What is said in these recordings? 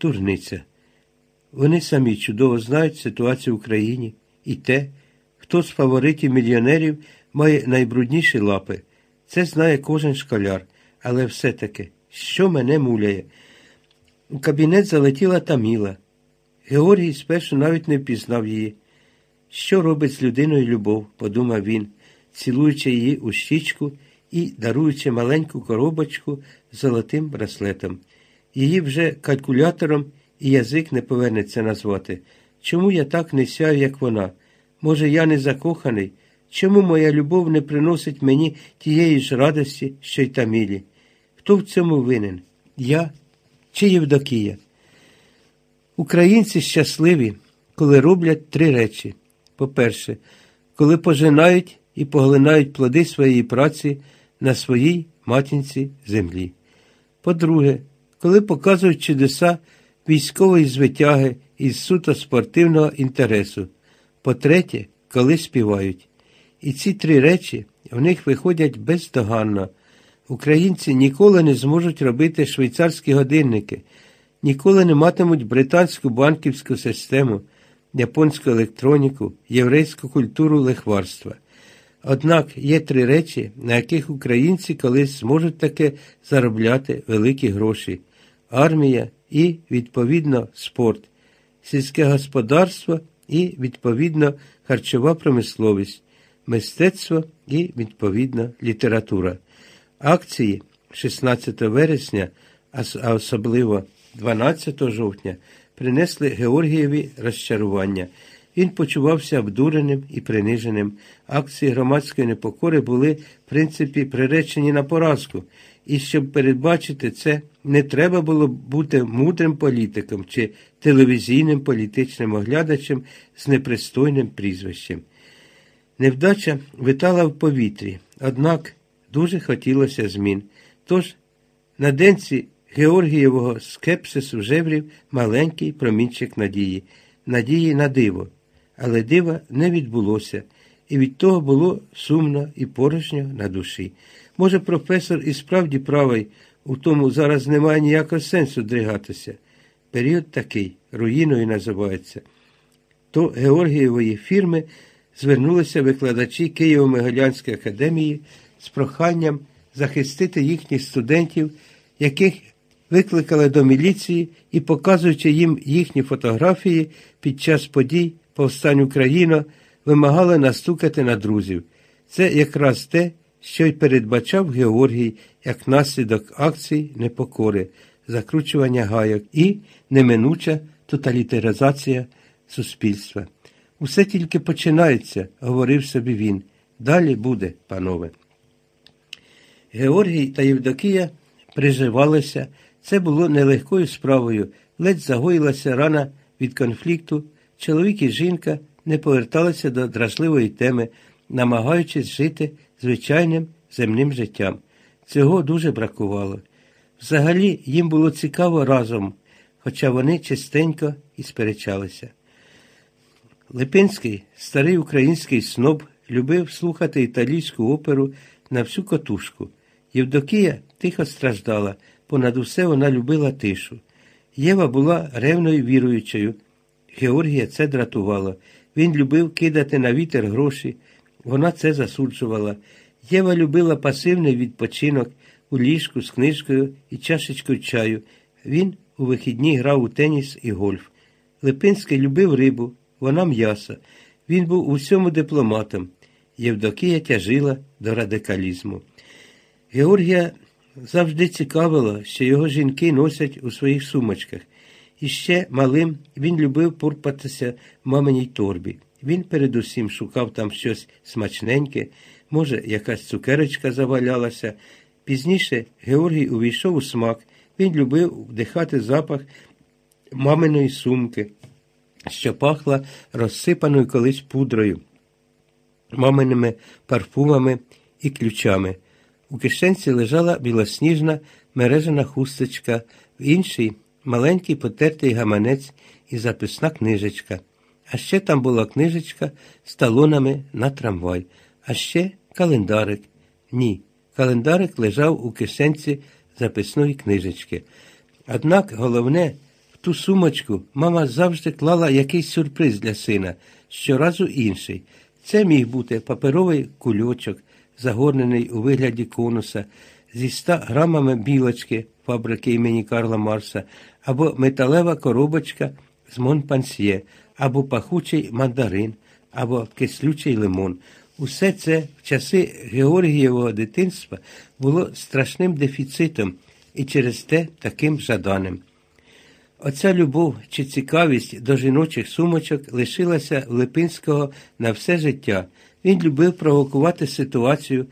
дурниця. Вони самі чудово знають ситуацію в Україні і те, хто з фаворитів мільйонерів має найбрудніші лапи. Це знає кожен школяр, але все-таки, що мене муляє. У кабінет залетіла Таміла. Георгій спершу навіть не впізнав її. Що робить з людиною любов, подумав він, цілуючи її у щічку і даруючи маленьку коробочку з золотим браслетом. Її вже калькулятором і язик не повернеться назвати. Чому я так не сяю, як вона? Може, я не закоханий? Чому моя любов не приносить мені тієї ж радості, що й Тамілі? Хто в цьому винен? Я чи Євдокія? Українці щасливі, коли роблять три речі. По-перше, коли пожинають і поглинають плоди своєї праці на своїй матінці землі. По-друге, коли показують чудеса військової звитяги із суто спортивного інтересу. По-третє, коли співають. І ці три речі в них виходять бездоганно. Українці ніколи не зможуть робити швейцарські годинники, ніколи не матимуть британську банківську систему, японську електроніку, єврейську культуру лихварства. Однак є три речі, на яких українці колись зможуть таки заробляти великі гроші армія і, відповідно, спорт, сільське господарство і, відповідно, харчова промисловість, мистецтво і, відповідно, література. Акції 16 вересня, а особливо 12 жовтня, принесли Георгієві розчарування. Він почувався обдуреним і приниженим. Акції громадської непокори були, в принципі, приречені на поразку, і щоб передбачити це, не треба було бути мудрим політиком чи телевізійним політичним оглядачем з непристойним прізвищем. Невдача витала в повітрі, однак дуже хотілося змін. Тож на денці Георгієвого скепсису жеврів маленький промінчик надії, надії на диво. Але дива не відбулося, і від того було сумно і порожньо на душі. Може, професор і справді правий, у тому зараз немає ніякого сенсу дригатися. Період такий, руїною називається. То Георгієвої фірми звернулися викладачі Києво-Могилянської академії з проханням захистити їхніх студентів, яких викликали до міліції і, показуючи їм їхні фотографії під час подій повстань Україна, вимагали настукати на друзів. Це якраз те, що й передбачав Георгій як наслідок акцій непокори, закручування гайок і неминуча тоталітаризація суспільства. Усе тільки починається, говорив собі він. Далі буде, панове. Георгій та Євдокія приживалися. Це було нелегкою справою, ледь загоїлася рана від конфлікту. Чоловік і жінка не поверталися до дражливої теми, намагаючись жити звичайним земним життям. Цього дуже бракувало. Взагалі їм було цікаво разом, хоча вони частенько і сперечалися. Липинський, старий український сноб, любив слухати італійську оперу на всю котушку. Євдокія тихо страждала, понад усе вона любила тишу. Єва була ревною віруючою. Георгія це дратувало. Він любив кидати на вітер гроші. Вона це засуджувала. Єва любила пасивний відпочинок у ліжку з книжкою і чашечкою чаю. Він у вихідні грав у теніс і гольф. Липинський любив рибу, вона м'ясо. Він був усьому дипломатом. Євдокія тяжила до радикалізму. Георгія завжди цікавило, що його жінки носять у своїх сумочках. І ще малим він любив порпатися в маминій торбі. Він передусім шукав там щось смачненьке, може, якась цукерочка завалялася. Пізніше Георгій увійшов у смак, він любив вдихати запах маминої сумки, що пахла розсипаною колись пудрою, маминими парфумами і ключами. У кишенці лежала білосніжна мережена хусточка, в іншій маленький потертий гаманець і записна книжечка. А ще там була книжечка з талонами на трамвай, а ще календарик. Ні, календарик лежав у кишенці записної книжечки. Однак головне в ту сумочку мама завжди клала якийсь сюрприз для сина, щоразу інший. Це міг бути паперовий кульочок, загорнений у вигляді конуса, зі 100 грамами білочки фабрики імені Карла Марса, або металева коробочка з Монпансьє, або пахучий мандарин, або кислючий лимон. Усе це в часи Георгієвого дитинства було страшним дефіцитом і через те таким жаданим. Оця любов чи цікавість до жіночих сумочок лишилася Липинського на все життя. Він любив провокувати ситуацію,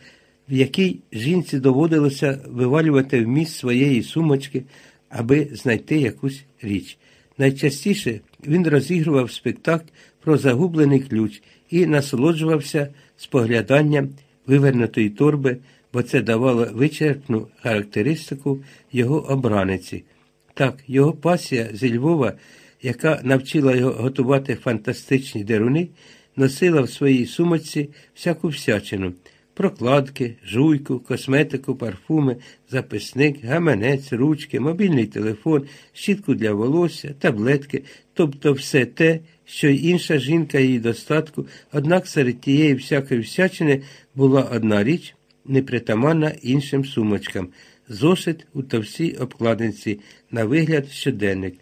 в якій жінці доводилося вивалювати вміст своєї сумочки, аби знайти якусь річ. Найчастіше він розігрував спектакль про загублений ключ і насолоджувався спогляданням вивернутої торби, бо це давало вичерпну характеристику його обраниці. Так, його пасія зі Львова, яка навчила його готувати фантастичні деруни, носила в своїй сумочці всяку всячину прокладки, жуйку, косметику, парфуми, записник, гаманець, ручки, мобільний телефон, щітку для волосся, таблетки, тобто все те, що й інша жінка її достатку, однак серед тієї всякої всячини була одна річ, непритаманна іншим сумочкам. Зошит у товстій обкладинці на вигляд щоденник.